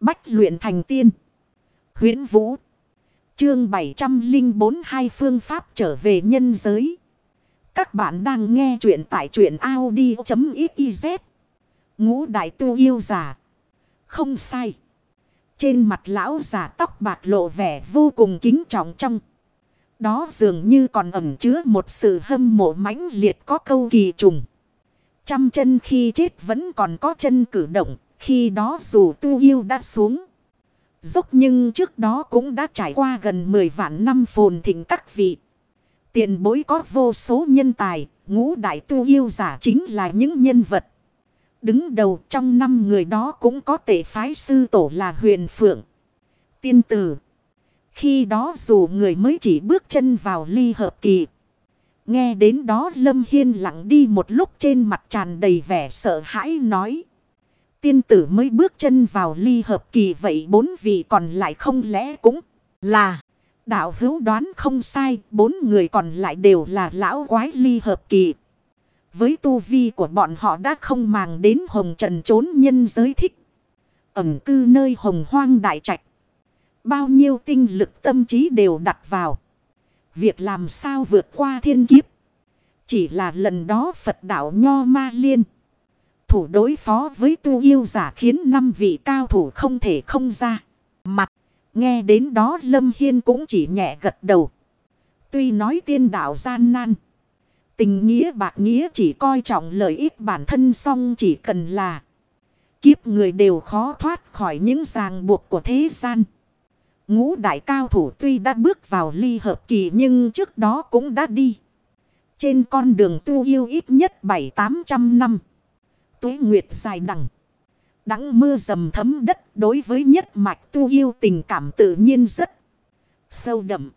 Bách luyện thành tiên. huyễn Vũ. Chương 704 hai phương pháp trở về nhân giới. Các bạn đang nghe truyện tại truyện Audi.xyz. Ngũ đại tu yêu giả. Không sai. Trên mặt lão giả tóc bạc lộ vẻ vô cùng kính trọng trong. Đó dường như còn ẩm chứa một sự hâm mộ mãnh liệt có câu kỳ trùng. Trăm chân khi chết vẫn còn có chân cử động. Khi đó dù tu yêu đã xuống. Dốc nhưng trước đó cũng đã trải qua gần 10 vạn năm phồn thịnh các vị. Tiền bối có vô số nhân tài. Ngũ đại tu yêu giả chính là những nhân vật. Đứng đầu trong năm người đó cũng có tể phái sư tổ là huyền phượng. Tiên tử. Khi đó dù người mới chỉ bước chân vào ly hợp kỳ. Nghe đến đó Lâm Hiên lặng đi một lúc trên mặt tràn đầy vẻ sợ hãi nói. Tiên tử mới bước chân vào ly hợp kỳ vậy bốn vị còn lại không lẽ cũng là đạo hữu đoán không sai. Bốn người còn lại đều là lão quái ly hợp kỳ. Với tu vi của bọn họ đã không màng đến hồng trần trốn nhân giới thích. Ẩm cư nơi hồng hoang đại trạch. Bao nhiêu tinh lực tâm trí đều đặt vào. Việc làm sao vượt qua thiên kiếp. Chỉ là lần đó Phật đạo Nho Ma Liên. Thủ đối phó với tu yêu giả khiến năm vị cao thủ không thể không ra. Mặt. Nghe đến đó Lâm Hiên cũng chỉ nhẹ gật đầu. Tuy nói tiên đạo gian nan. Tình nghĩa bạc nghĩa chỉ coi trọng lợi ích bản thân xong chỉ cần là. Kiếp người đều khó thoát khỏi những ràng buộc của thế gian. Ngũ đại cao thủ tuy đã bước vào ly hợp kỳ nhưng trước đó cũng đã đi. Trên con đường tu yêu ít nhất bảy tám trăm năm. Tuế nguyệt dài đằng. Đắng mưa dầm thấm đất đối với nhất mạch tu yêu tình cảm tự nhiên rất sâu đậm.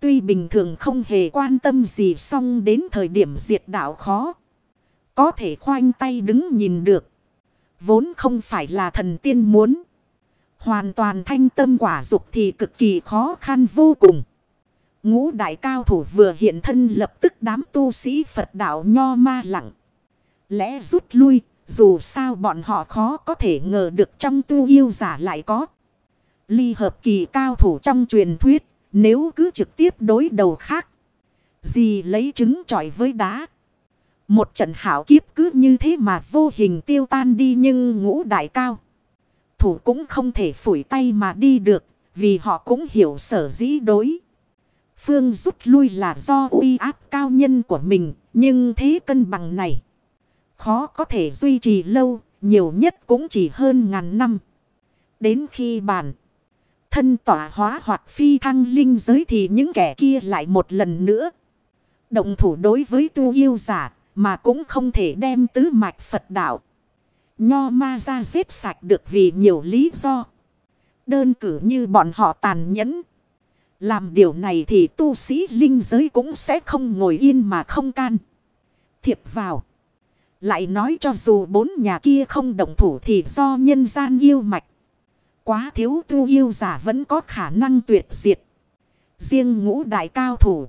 Tuy bình thường không hề quan tâm gì xong đến thời điểm diệt đạo khó. Có thể khoanh tay đứng nhìn được. Vốn không phải là thần tiên muốn. Hoàn toàn thanh tâm quả dục thì cực kỳ khó khăn vô cùng. Ngũ đại cao thủ vừa hiện thân lập tức đám tu sĩ Phật đạo nho ma lặng. Lẽ rút lui, dù sao bọn họ khó có thể ngờ được trong tu yêu giả lại có. Ly hợp kỳ cao thủ trong truyền thuyết, nếu cứ trực tiếp đối đầu khác. Gì lấy trứng trọi với đá. Một trận hảo kiếp cứ như thế mà vô hình tiêu tan đi nhưng ngũ đại cao thủ cũng không thể phủi tay mà đi được, vì họ cũng hiểu sở dĩ đối. Phương rút lui là do uy áp cao nhân của mình, nhưng thế cân bằng này khó có thể duy trì lâu, nhiều nhất cũng chỉ hơn ngàn năm. Đến khi bản thân tỏa hóa hoặc phi thăng linh giới thì những kẻ kia lại một lần nữa. Động thủ đối với tu yêu giả mà cũng không thể đem tứ mạch Phật đạo. Nho ma ra giết sạch được vì nhiều lý do. Đơn cử như bọn họ tàn nhẫn. Làm điều này thì tu sĩ linh giới cũng sẽ không ngồi yên mà không can. Thiệp vào. Lại nói cho dù bốn nhà kia không động thủ thì do nhân gian yêu mạch. Quá thiếu tu yêu giả vẫn có khả năng tuyệt diệt. Riêng ngũ đại cao thủ.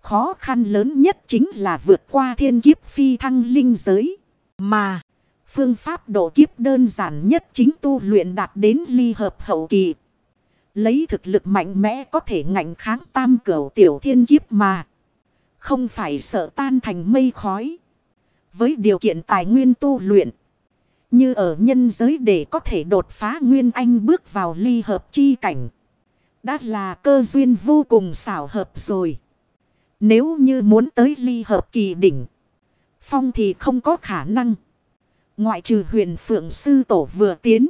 Khó khăn lớn nhất chính là vượt qua thiên kiếp phi thăng linh giới. Mà. Phương pháp độ kiếp đơn giản nhất chính tu luyện đạt đến ly hợp hậu kỳ. Lấy thực lực mạnh mẽ có thể ngạnh kháng tam cửu tiểu thiên kiếp mà. Không phải sợ tan thành mây khói. Với điều kiện tài nguyên tu luyện. Như ở nhân giới để có thể đột phá nguyên anh bước vào ly hợp chi cảnh. Đã là cơ duyên vô cùng xảo hợp rồi. Nếu như muốn tới ly hợp kỳ đỉnh. Phong thì không có khả năng. Ngoại trừ huyền phượng sư tổ vừa tiến.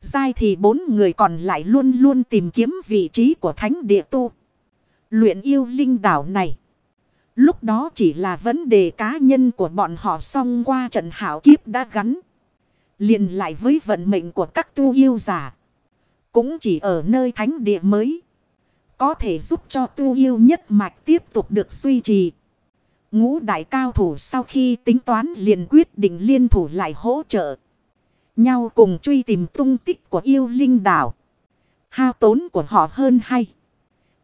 Giai thì bốn người còn lại luôn luôn tìm kiếm vị trí của thánh địa tu. Luyện yêu linh đảo này. Lúc đó chỉ là vấn đề cá nhân của bọn họ xong qua trận hảo kiếp đã gắn. liền lại với vận mệnh của các tu yêu giả. Cũng chỉ ở nơi thánh địa mới. Có thể giúp cho tu yêu nhất mạch tiếp tục được duy trì. Ngũ đại cao thủ sau khi tính toán liền quyết định liên thủ lại hỗ trợ. Nhau cùng truy tìm tung tích của yêu linh đảo. Hao tốn của họ hơn hay.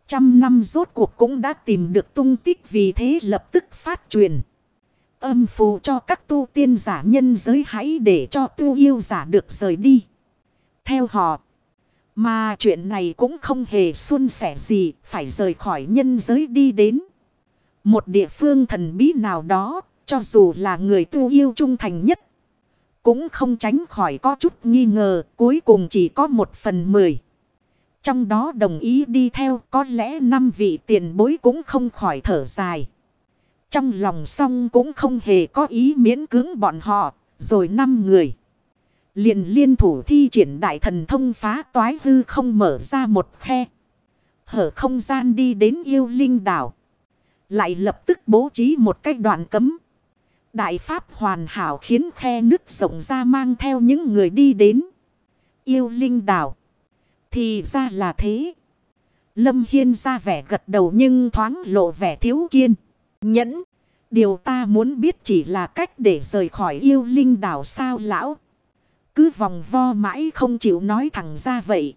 Trăm năm rốt cuộc cũng đã tìm được tung tích vì thế lập tức phát truyền. Âm phù cho các tu tiên giả nhân giới hãy để cho tu yêu giả được rời đi. theo họ. Mà chuyện này cũng không hề suôn sẻ gì, phải rời khỏi nhân giới đi đến. Một địa phương thần bí nào đó, cho dù là người tu yêu trung thành nhất. Cũng không tránh khỏi có chút nghi ngờ, cuối cùng chỉ có một phần mười. Trong đó đồng ý đi theo có lẽ năm vị tiền bối cũng không khỏi thở dài. Trong lòng song cũng không hề có ý miễn cưỡng bọn họ, rồi năm người. liền liên thủ thi triển đại thần thông phá toái hư không mở ra một khe. Hở không gian đi đến yêu linh đảo. Lại lập tức bố trí một cách đoạn cấm. Đại pháp hoàn hảo khiến khe nước rộng ra mang theo những người đi đến. Yêu linh đảo. Thì ra là thế. Lâm Hiên ra vẻ gật đầu nhưng thoáng lộ vẻ thiếu kiên. Nhẫn. Điều ta muốn biết chỉ là cách để rời khỏi yêu linh đảo sao lão. Cứ vòng vo mãi không chịu nói thẳng ra vậy.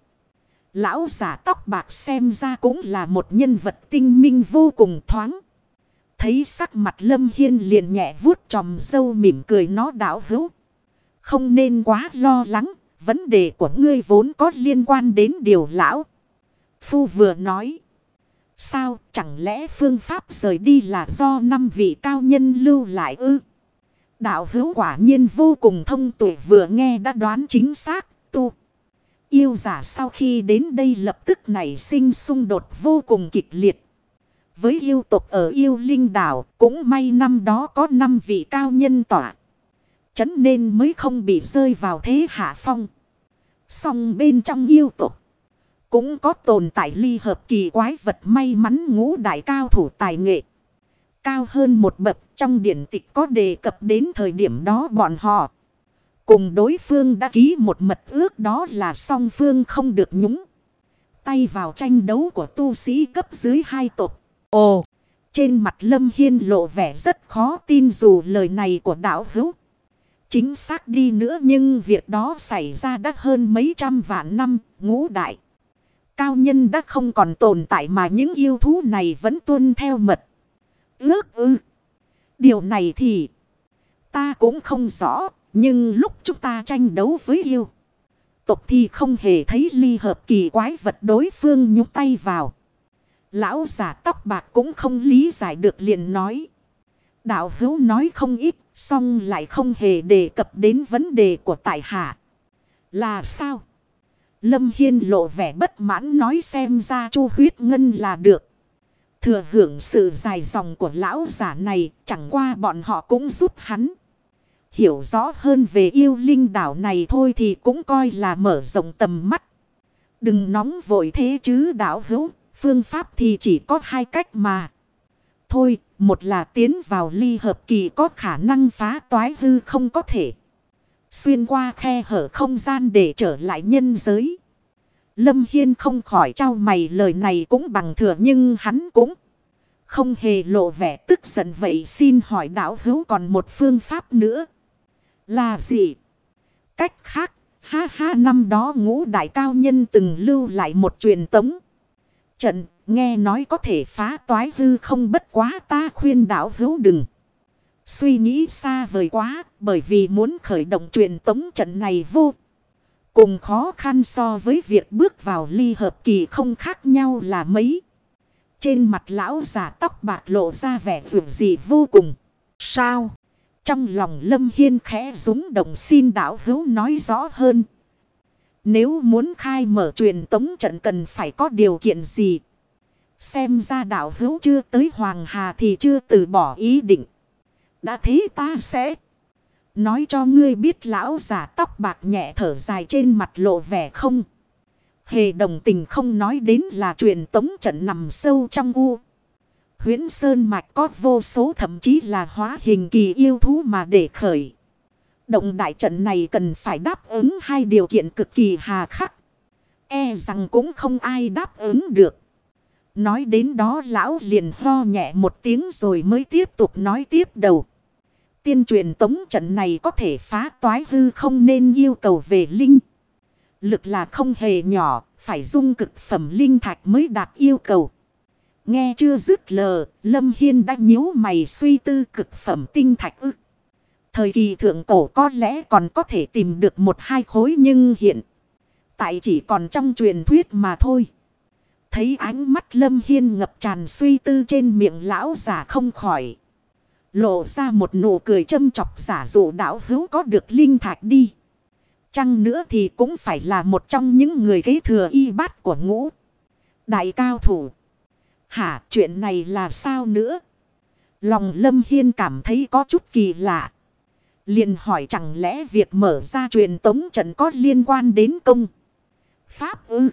Lão giả tóc bạc xem ra cũng là một nhân vật tinh minh vô cùng thoáng. Thấy sắc mặt Lâm Hiên liền nhẹ vuốt tròm dâu mỉm cười nó đảo hữu. Không nên quá lo lắng, vấn đề của ngươi vốn có liên quan đến điều lão. Phu vừa nói. Sao chẳng lẽ phương pháp rời đi là do năm vị cao nhân lưu lại ư? Đạo hữu quả nhiên vô cùng thông tuệ vừa nghe đã đoán chính xác, tu. Yêu giả sau khi đến đây lập tức nảy sinh xung đột vô cùng kịch liệt. Với yêu tộc ở yêu linh đảo, cũng may năm đó có năm vị cao nhân tỏa. Chấn nên mới không bị rơi vào thế hạ phong. Song bên trong yêu tộc cũng có tồn tại ly hợp kỳ quái vật may mắn ngũ đại cao thủ tài nghệ. Cao hơn một bậc trong điển tịch có đề cập đến thời điểm đó bọn họ. Cùng đối phương đã ký một mật ước đó là song phương không được nhúng. Tay vào tranh đấu của tu sĩ cấp dưới hai tộc. Ồ, trên mặt Lâm Hiên lộ vẻ rất khó tin dù lời này của đạo hữu. Chính xác đi nữa nhưng việc đó xảy ra đã hơn mấy trăm vạn năm, ngũ đại. Cao nhân đã không còn tồn tại mà những yêu thú này vẫn tuân theo mật. Ước ư. Điều này thì ta cũng không rõ, nhưng lúc chúng ta tranh đấu với yêu. Tộc thì không hề thấy ly hợp kỳ quái vật đối phương nhúc tay vào. Lão giả tóc bạc cũng không lý giải được liền nói. Đạo hữu nói không ít, song lại không hề đề cập đến vấn đề của tại hạ. Là sao? Lâm Hiên lộ vẻ bất mãn nói xem ra chu huyết ngân là được. Thừa hưởng sự dài dòng của lão giả này, chẳng qua bọn họ cũng giúp hắn. Hiểu rõ hơn về yêu linh đảo này thôi thì cũng coi là mở rộng tầm mắt. Đừng nóng vội thế chứ đảo hữu, phương pháp thì chỉ có hai cách mà. Thôi, một là tiến vào ly hợp kỳ có khả năng phá toái hư không có thể. Xuyên qua khe hở không gian để trở lại nhân giới. Lâm Hiên không khỏi trao mày lời này cũng bằng thừa nhưng hắn cũng không hề lộ vẻ tức giận vậy xin hỏi đạo hữu còn một phương pháp nữa. Là gì? Cách khác, ha ha năm đó ngũ đại cao nhân từng lưu lại một truyền tống. Trận, nghe nói có thể phá toái hư không bất quá ta khuyên đạo hữu đừng. Suy nghĩ xa vời quá, bởi vì muốn khởi động truyền tống trận này vô. Cùng khó khăn so với việc bước vào ly hợp kỳ không khác nhau là mấy. Trên mặt lão giả tóc bạc lộ ra vẻ vượt gì vô cùng. Sao? Trong lòng lâm hiên khẽ rúng động xin đạo hữu nói rõ hơn. Nếu muốn khai mở truyền tống trận cần phải có điều kiện gì? Xem ra đạo hữu chưa tới Hoàng Hà thì chưa từ bỏ ý định. Đã thế ta sẽ... Nói cho ngươi biết lão giả tóc bạc nhẹ thở dài trên mặt lộ vẻ không. Hề đồng tình, không nói đến là chuyện tống trận nằm sâu trong u. huyễn Sơn Mạch có vô số thậm chí là hóa hình kỳ yêu thú mà để khởi. Động đại trận này cần phải đáp ứng hai điều kiện cực kỳ hà khắc. E rằng cũng không ai đáp ứng được. Nói đến đó lão liền ho nhẹ một tiếng rồi mới tiếp tục nói tiếp đầu. Tiên truyền tống trận này có thể phá toái hư không nên yêu cầu về linh. Lực là không hề nhỏ, phải dung cực phẩm linh thạch mới đạt yêu cầu. Nghe chưa dứt lờ, Lâm Hiên đã nhíu mày suy tư cực phẩm tinh thạch ư. Thời kỳ thượng cổ có lẽ còn có thể tìm được một hai khối nhưng hiện. Tại chỉ còn trong truyền thuyết mà thôi. Thấy ánh mắt lâm hiên ngập tràn suy tư trên miệng lão giả không khỏi. Lộ ra một nụ cười châm chọc giả dụ đạo hữu có được linh thạch đi. Chăng nữa thì cũng phải là một trong những người kế thừa y bát của ngũ. Đại cao thủ. Hả, chuyện này là sao nữa? Lòng Lâm Hiên cảm thấy có chút kỳ lạ. liền hỏi chẳng lẽ việc mở ra truyền tống trận có liên quan đến công. Pháp ư.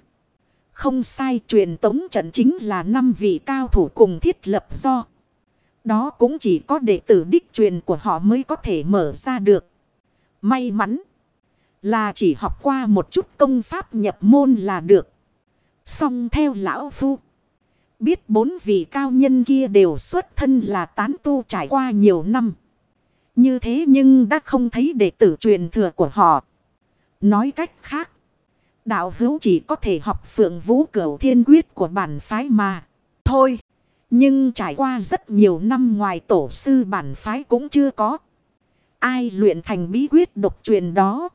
Không sai, truyền tống trận chính là năm vị cao thủ cùng thiết lập do. Đó cũng chỉ có đệ tử đích truyền của họ mới có thể mở ra được. May mắn là chỉ học qua một chút công pháp nhập môn là được. Xong theo lão phu. Biết bốn vị cao nhân kia đều xuất thân là tán tu trải qua nhiều năm. Như thế nhưng đã không thấy đệ tử truyền thừa của họ. Nói cách khác. Đạo hữu chỉ có thể học phượng vũ cửu thiên quyết của bản phái mà. Thôi. Nhưng trải qua rất nhiều năm ngoài tổ sư bản phái cũng chưa có. Ai luyện thành bí quyết độc truyền đó.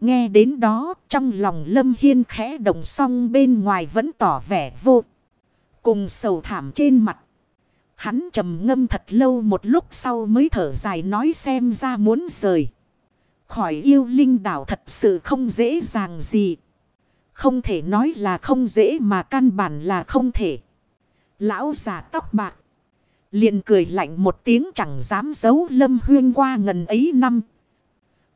Nghe đến đó, trong lòng lâm hiên khẽ động song bên ngoài vẫn tỏ vẻ vô. Cùng sầu thảm trên mặt. Hắn trầm ngâm thật lâu một lúc sau mới thở dài nói xem ra muốn rời. Khỏi yêu linh đảo thật sự không dễ dàng gì. Không thể nói là không dễ mà căn bản là không thể. Lão già tóc bạc. liền cười lạnh một tiếng chẳng dám giấu lâm huyên qua ngần ấy năm.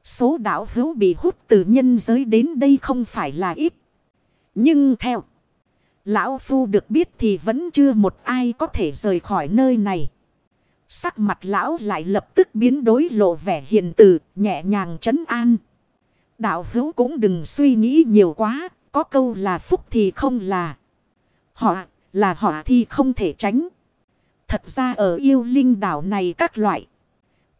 Số đạo hữu bị hút từ nhân giới đến đây không phải là ít. Nhưng theo. Lão Phu được biết thì vẫn chưa một ai có thể rời khỏi nơi này. Sắc mặt lão lại lập tức biến đối lộ vẻ hiền từ, nhẹ nhàng trấn an. Đạo hữu cũng đừng suy nghĩ nhiều quá, có câu là phúc thì không là. Họ, là họ thì không thể tránh. Thật ra ở yêu linh đảo này các loại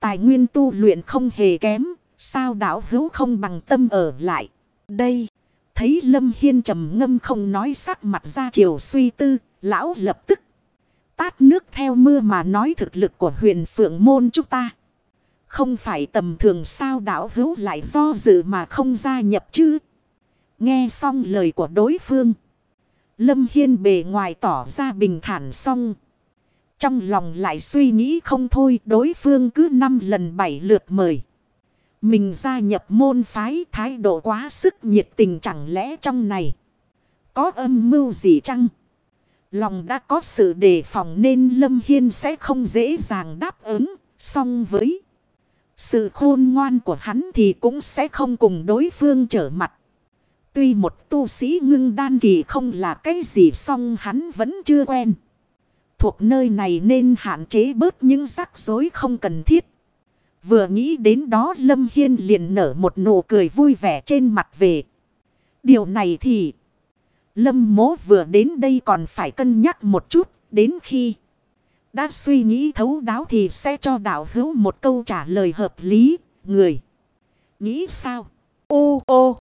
tài nguyên tu luyện không hề kém, sao đảo hữu không bằng tâm ở lại. Đây. Thấy Lâm Hiên trầm ngâm không nói sắc mặt ra chiều suy tư, lão lập tức tát nước theo mưa mà nói thực lực của huyền phượng môn chúng ta. Không phải tầm thường sao đảo hữu lại do dự mà không gia nhập chứ. Nghe xong lời của đối phương. Lâm Hiên bề ngoài tỏ ra bình thản xong. Trong lòng lại suy nghĩ không thôi, đối phương cứ năm lần bảy lượt mời. Mình gia nhập môn phái, thái độ quá sức nhiệt tình chẳng lẽ trong này. Có âm mưu gì chăng? Lòng đã có sự đề phòng nên Lâm Hiên sẽ không dễ dàng đáp ứng. Song với sự khôn ngoan của hắn thì cũng sẽ không cùng đối phương trở mặt. Tuy một tu sĩ ngưng đan kỳ không là cái gì song hắn vẫn chưa quen. Thuộc nơi này nên hạn chế bớt những rắc rối không cần thiết. Vừa nghĩ đến đó Lâm Hiên liền nở một nụ cười vui vẻ trên mặt về. Điều này thì... Lâm mố vừa đến đây còn phải cân nhắc một chút. Đến khi đã suy nghĩ thấu đáo thì sẽ cho đạo hữu một câu trả lời hợp lý. Người nghĩ sao? Ô ô!